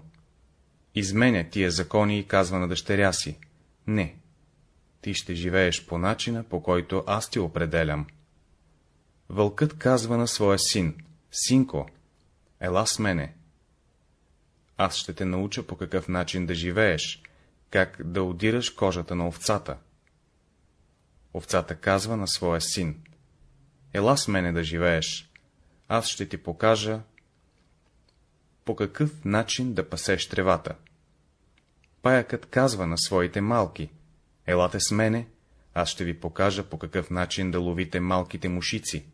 изменя тия закони и казва на дъщеря си, не, ти ще живееш по начина, по който аз ти определям. Вълкът казва на своя син, синко, ела с мене. Аз ще те науча по какъв начин да живееш, как да удираш кожата на овцата. Овцата казва на своя син, ела с мене да живееш, аз ще ти покажа по какъв начин да пасеш тревата. Паякът казва на своите малки, елате с мене, аз ще ви покажа по какъв начин да ловите малките мушици.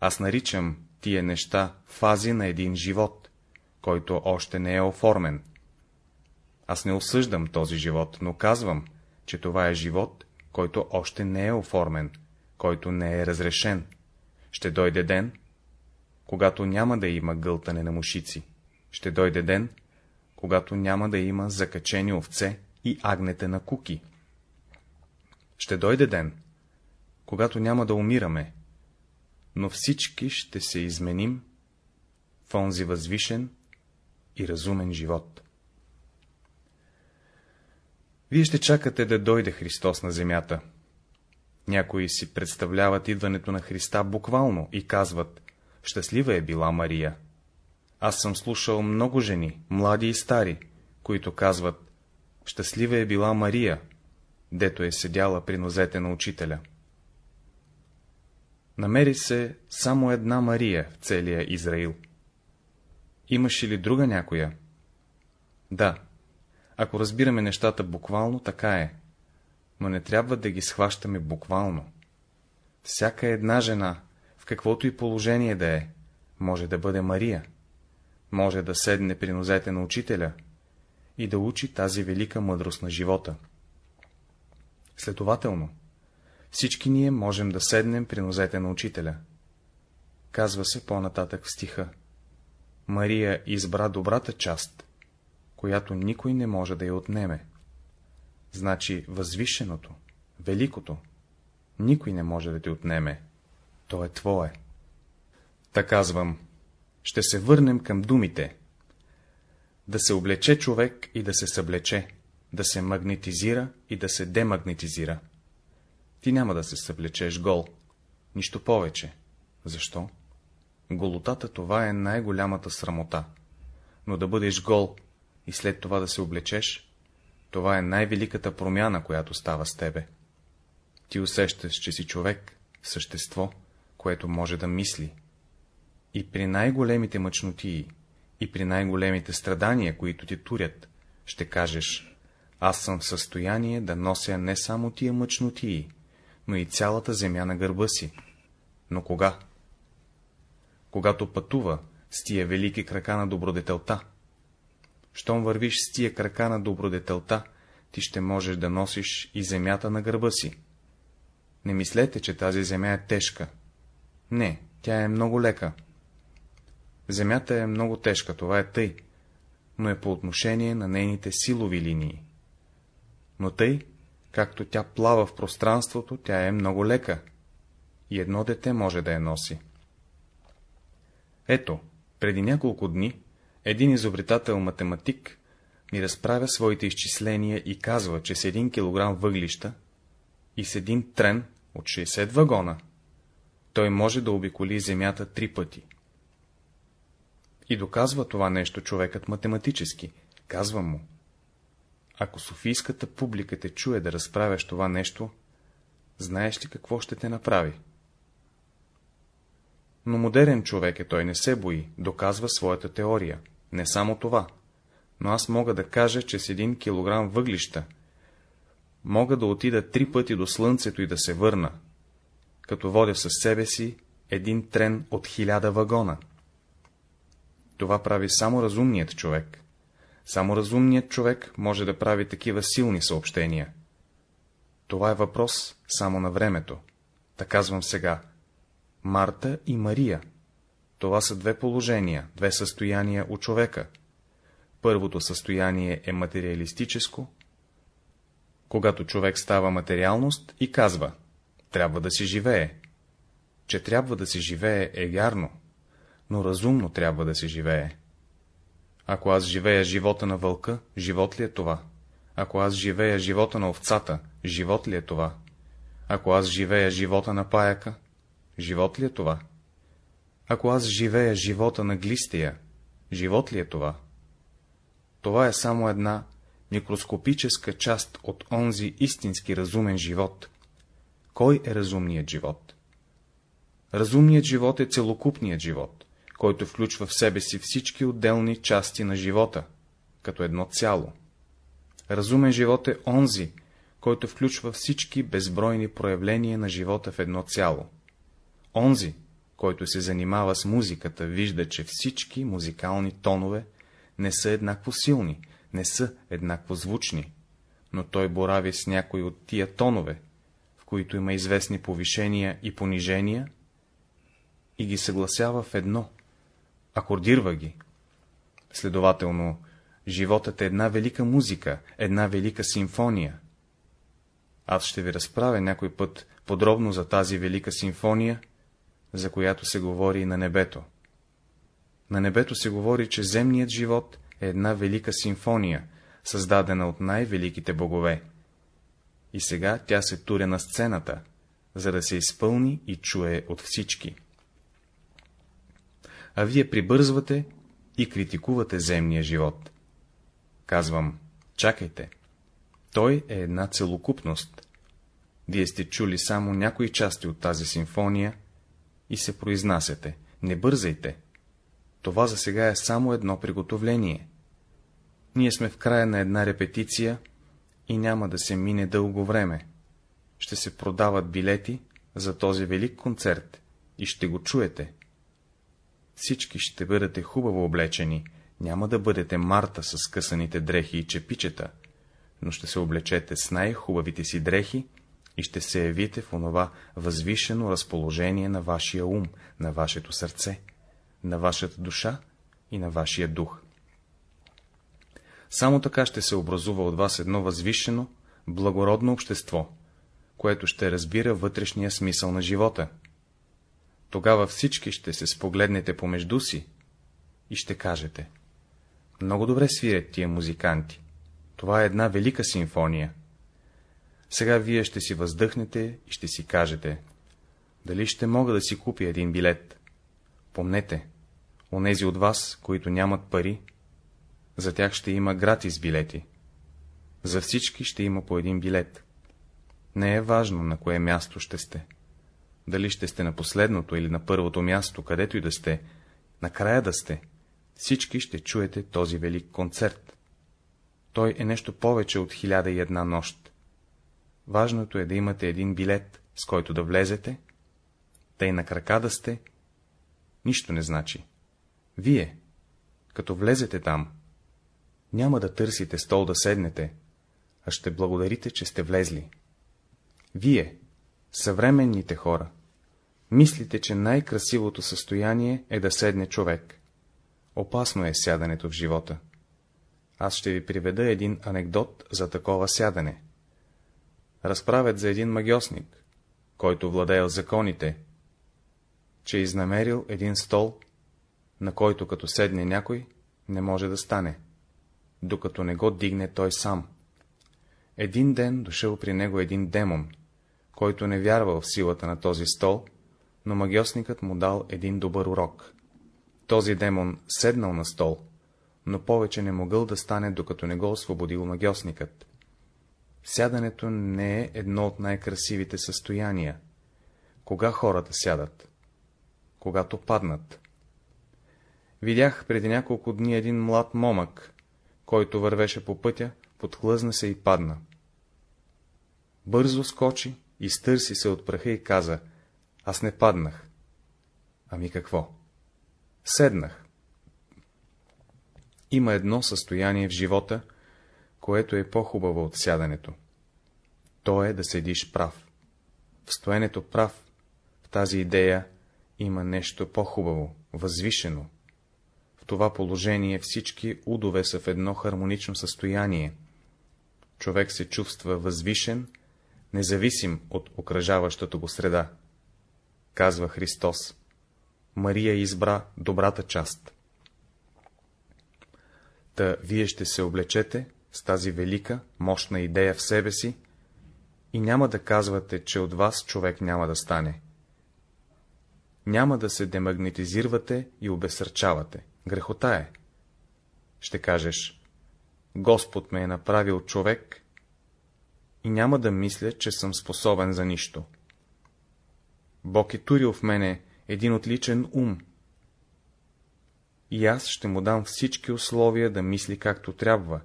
Аз наричам тия неща фази на един живот, който още не е оформен. Аз не осъждам този живот, но казвам, че това е живот, който още не е оформен, който не е разрешен. Ще дойде ден, когато няма да има гълтане на мушици. Ще дойде ден, когато няма да има закачени овце и агнете на куки. Ще дойде ден, когато няма да умираме, но всички ще се изменим в онзи възвишен и разумен живот. Вие ще чакате да дойде Христос на земята. Някои си представляват идването на Христа буквално и казват, щастлива е била Мария. Аз съм слушал много жени, млади и стари, които казват, щастлива е била Мария, дето е седяла при нозете на учителя. Намери се само една Мария в целия Израил. Имаше ли друга някоя? Да, ако разбираме нещата буквално, така е, но не трябва да ги схващаме буквално. Всяка една жена, в каквото и положение да е, може да бъде Мария, може да седне при нозете на учителя и да учи тази велика мъдрост на живота. Следователно, всички ние можем да седнем при нозете на учителя. Казва се по-нататък в стиха. Мария избра добрата част, която никой не може да я отнеме. Значи възвишеното, великото, никой не може да ти отнеме. То е твое. Та казвам, ще се върнем към думите. Да се облече човек и да се съблече, да се магнетизира и да се демагнетизира. Ти няма да се съблечеш гол, нищо повече. Защо? Голотата това е най-голямата срамота. Но да бъдеш гол и след това да се облечеш, това е най-великата промяна, която става с тебе. Ти усещаш, че си човек, същество, което може да мисли. И при най-големите мъчнотии, и при най-големите страдания, които ти турят, ще кажеш, аз съм в състояние да нося не само тия мъчнотии, но и цялата земя на гърба си. Но кога? Когато пътува с тия велики крака на добродетелта. Щом вървиш с тия крака на добродетелта, ти ще можеш да носиш и земята на гърба си. Не мислете, че тази земя е тежка. Не, тя е много лека. Земята е много тежка, това е тъй, но е по отношение на нейните силови линии. Но тъй, както тя плава в пространството, тя е много лека. И едно дете може да я носи. Ето, преди няколко дни, един изобретател-математик ми разправя своите изчисления и казва, че с един килограм въглища и с един трен от 60 вагона, той може да обиколи Земята три пъти. И доказва това нещо човекът математически. Казвам му. Ако Софийската публика те чуе да разправяш това нещо, знаеш ли какво ще те направи? Но модерен човек е, той не се бои, доказва своята теория. Не само това, но аз мога да кажа, че с един килограм въглища мога да отида три пъти до слънцето и да се върна, като водя със себе си един трен от хиляда вагона. Това прави само разумният човек. Само разумният човек може да прави такива силни съобщения. Това е въпрос само на времето. Та казвам сега. Марта и Мария. Това са две положения, две състояния у човека. Първото състояние е материалистическо, когато човек става материалност и казва, трябва да си живее. Че трябва да си живее е вярно, но разумно трябва да се живее. Ако аз живея живота на вълка, живот ли е това? Ако аз живея живота на овцата, живот ли е това? Ако аз живея живота на паяка, живот ли е това? Ако аз живея живота на глистия, живот ли е това? Това е само една микроскопическа част от онзи истински разумен живот. Кой е разумният живот? Разумният живот е целокупният живот, който включва в себе си всички отделни части на живота, като едно цяло. Разумен живот е онзи, който включва всички безбройни проявления на живота в едно цяло. Онзи, който се занимава с музиката, вижда, че всички музикални тонове не са еднакво силни, не са еднакво звучни, но той борави с някои от тия тонове, в които има известни повишения и понижения, и ги съгласява в едно, акордирва ги. Следователно, животът е една велика музика, една велика симфония. Аз ще ви разправя някой път подробно за тази велика симфония, за която се говори на небето. На небето се говори, че земният живот е една велика симфония, създадена от най-великите богове. И сега тя се туря на сцената, за да се изпълни и чуе от всички. А вие прибързвате и критикувате земния живот. Казвам, чакайте, той е една целокупност. Вие сте чули само някои части от тази симфония и се произнасяте. Не бързайте. Това за сега е само едно приготовление. Ние сме в края на една репетиция и няма да се мине дълго време. Ще се продават билети за този велик концерт и ще го чуете. Всички ще бъдете хубаво облечени, няма да бъдете Марта с късаните дрехи и чепичета, но ще се облечете с най-хубавите си дрехи и ще се явите в онова възвишено разположение на вашия ум, на вашето сърце, на вашата душа и на вашия дух. Само така ще се образува от вас едно възвишено, благородно общество, което ще разбира вътрешния смисъл на живота. Тогава всички ще се спогледнете помежду си и ще кажете. Много добре свирят тия музиканти. Това е една велика симфония. Сега вие ще си въздъхнете и ще си кажете. Дали ще мога да си купя един билет? Помнете, онези от вас, които нямат пари, за тях ще има гратис билети. За всички ще има по един билет. Не е важно на кое място ще сте. Дали ще сте на последното или на първото място, където и да сте, накрая да сте, всички ще чуете този велик концерт. Той е нещо повече от хиляда и една нощ. Важното е да имате един билет, с който да влезете, и на крака да сте. Нищо не значи. Вие, като влезете там, няма да търсите стол да седнете, а ще благодарите, че сте влезли. Вие, съвременните хора, мислите, че най-красивото състояние е да седне човек. Опасно е сядането в живота. Аз ще ви приведа един анекдот за такова сядане. Разправят за един магиосник, който владеел законите, че е изнамерил един стол, на който като седне някой, не може да стане, докато не го дигне той сам. Един ден дошъл при него един демон, който не вярвал в силата на този стол, но магиосникът му дал един добър урок. Този демон седнал на стол, но повече не могъл да стане, докато не го освободил магиосникът. Сядането не е едно от най-красивите състояния. Кога хората сядат? Когато паднат. Видях преди няколко дни един млад момък, който вървеше по пътя, подхлъзна се и падна. Бързо скочи, изтърси се от праха и каза, аз не паднах. Ами какво? Седнах. Има едно състояние в живота, което е по-хубаво от сядането. То е да седиш прав. В стоенето прав, в тази идея, има нещо по-хубаво, възвишено. В това положение всички удове са в едно хармонично състояние. Човек се чувства възвишен, независим от окръжаващата го среда. Казва Христос. Мария избра добрата част. Та вие ще се облечете с тази велика, мощна идея в себе си и няма да казвате, че от вас човек няма да стане. Няма да се демагнетизирате и обесърчавате. Грехота е. Ще кажеш, Господ ме е направил човек и няма да мисля, че съм способен за нищо. Бог е турил в мене един отличен ум. И аз ще му дам всички условия да мисли както трябва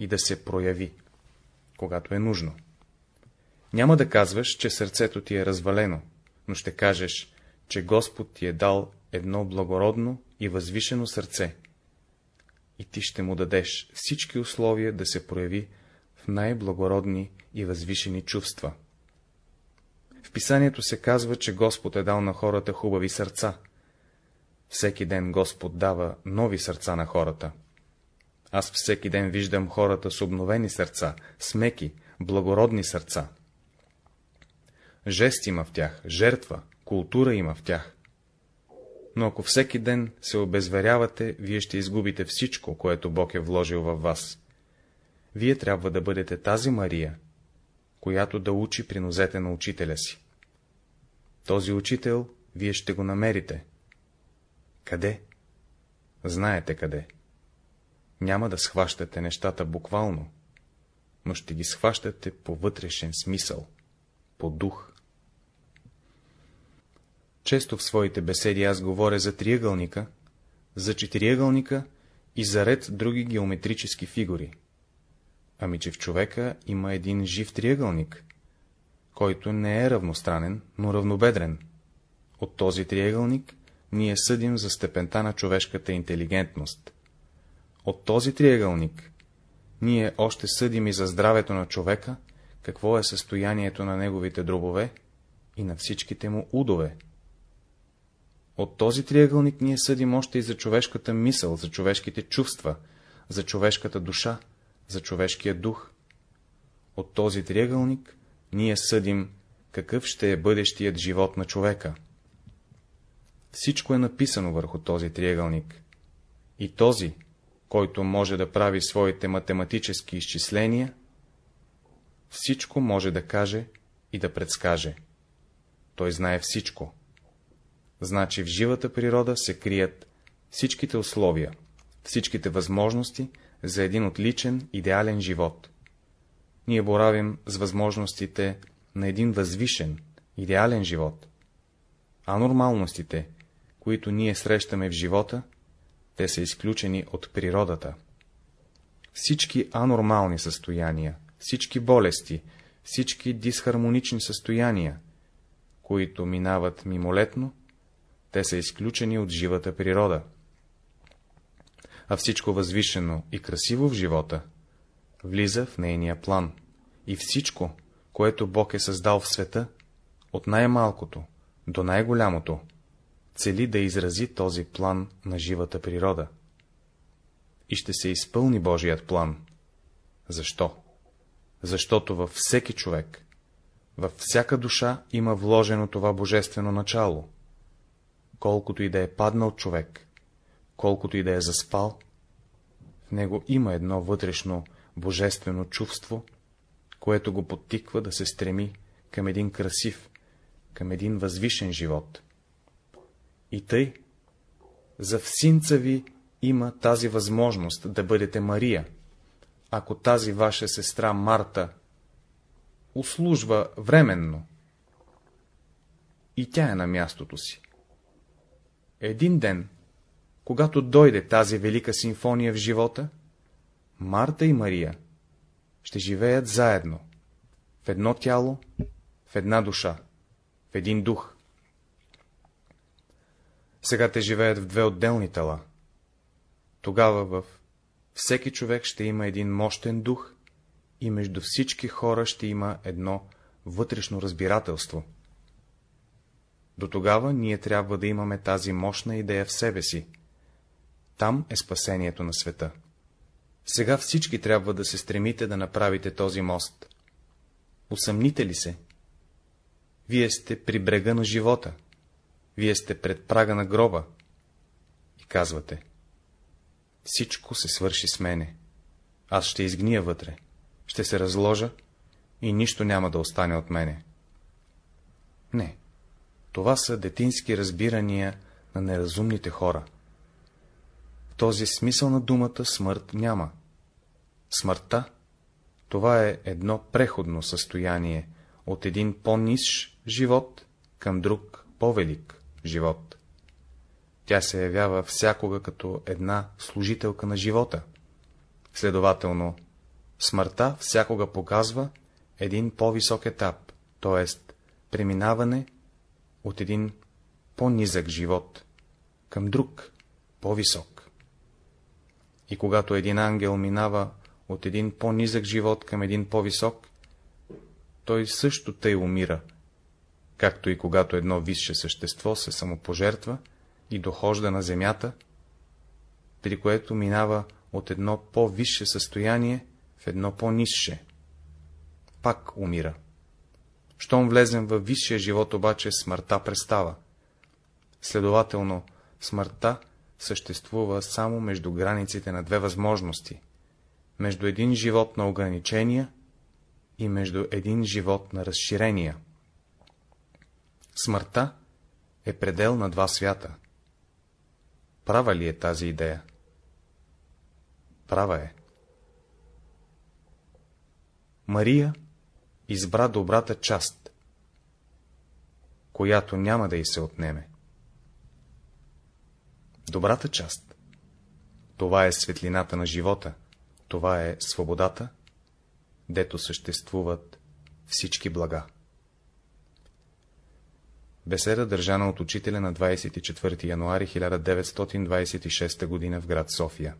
и да се прояви, когато е нужно. Няма да казваш, че сърцето ти е развалено, но ще кажеш, че Господ ти е дал едно благородно и възвишено сърце. И ти ще му дадеш всички условия да се прояви в най-благородни и възвишени чувства. В писанието се казва, че Господ е дал на хората хубави сърца. Всеки ден Господ дава нови сърца на хората. Аз всеки ден виждам хората с обновени сърца, смеки, благородни сърца. Жест има в тях, жертва, култура има в тях. Но ако всеки ден се обезверявате, вие ще изгубите всичко, което Бог е вложил във вас. Вие трябва да бъдете тази Мария, която да учи при нозете на учителя си. Този учител вие ще го намерите. Къде? Знаете къде. Няма да схващате нещата буквално, но ще ги схващате по вътрешен смисъл, по дух. Често в своите беседи аз говоря за триъгълника, за четириъгълника и за ред други геометрически фигури. Ами че в човека има един жив триъгълник, който не е равностранен, но равнобедрен. От този триъгълник ние съдим за степента на човешката интелигентност. От този триъгълник ние още съдим и за здравето на човека, какво е състоянието на неговите дробове и на всичките му удове. От този триъгълник ние съдим още и за човешката мисъл, за човешките чувства, за човешката душа, за човешкия дух. От този триъгълник ние съдим, какъв ще е бъдещият живот на човека. Всичко е написано върху този триъгълник. И този, който може да прави своите математически изчисления, всичко може да каже и да предскаже. Той знае всичко. Значи в живата природа се крият всичките условия, всичките възможности за един отличен, идеален живот. Ние боравим с възможностите на един възвишен, идеален живот. А нормалностите, които ние срещаме в живота, те са изключени от природата. Всички анормални състояния, всички болести, всички дисхармонични състояния, които минават мимолетно, те са изключени от живата природа. А всичко възвишено и красиво в живота, влиза в нейния план. И всичко, което Бог е създал в света, от най-малкото до най-голямото, цели да изрази този план на живата природа. И ще се изпълни Божият план. Защо? Защото във всеки човек, във всяка душа има вложено това божествено начало. Колкото и да е паднал човек, колкото и да е заспал, в него има едно вътрешно божествено чувство, което го подтиква да се стреми към един красив, към един възвишен живот. И тъй, за всинца ви има тази възможност да бъдете Мария, ако тази ваша сестра Марта услужва временно и тя е на мястото си. Един ден, когато дойде тази велика симфония в живота, Марта и Мария ще живеят заедно, в едно тяло, в една душа, в един дух. Сега те живеят в две отделни тела. Тогава в всеки човек ще има един мощен дух и между всички хора ще има едно вътрешно разбирателство. До тогава ние трябва да имаме тази мощна идея в себе си. Там е спасението на света. Сега всички трябва да се стремите да направите този мост. Усъмните ли се? Вие сте при брега на живота. Вие сте пред прага на гроба. И казвате. Всичко се свърши с мене. Аз ще изгния вътре. Ще се разложа и нищо няма да остане от мене. Не. Това са детински разбирания на неразумните хора. В този смисъл на думата смърт няма. Смъртта — това е едно преходно състояние от един по-нисш живот към друг по-велик живот. Тя се явява всякога като една служителка на живота. Следователно, смъртта всякога показва един по-висок етап, т.е. преминаване от един по-низък живот към друг, по-висок. И когато един ангел минава от един по-низък живот към един по-висок, той също тъй умира, както и когато едно висше същество се самопожертва и дохожда на земята, при което минава от едно по-висше състояние в едно по-нисше. Пак умира. Щом влезем във висшия живот, обаче смъртта престава. Следователно, смъртта съществува само между границите на две възможности между един живот на ограничения и между един живот на разширения. Смъртта е предел на два свята. Права ли е тази идея? Права е. Мария избра добрата част, която няма да й се отнеме. Добрата част. Това е светлината на живота, това е свободата, дето съществуват всички блага. Беседа държана от учителя на 24 януари 1926 г. в град София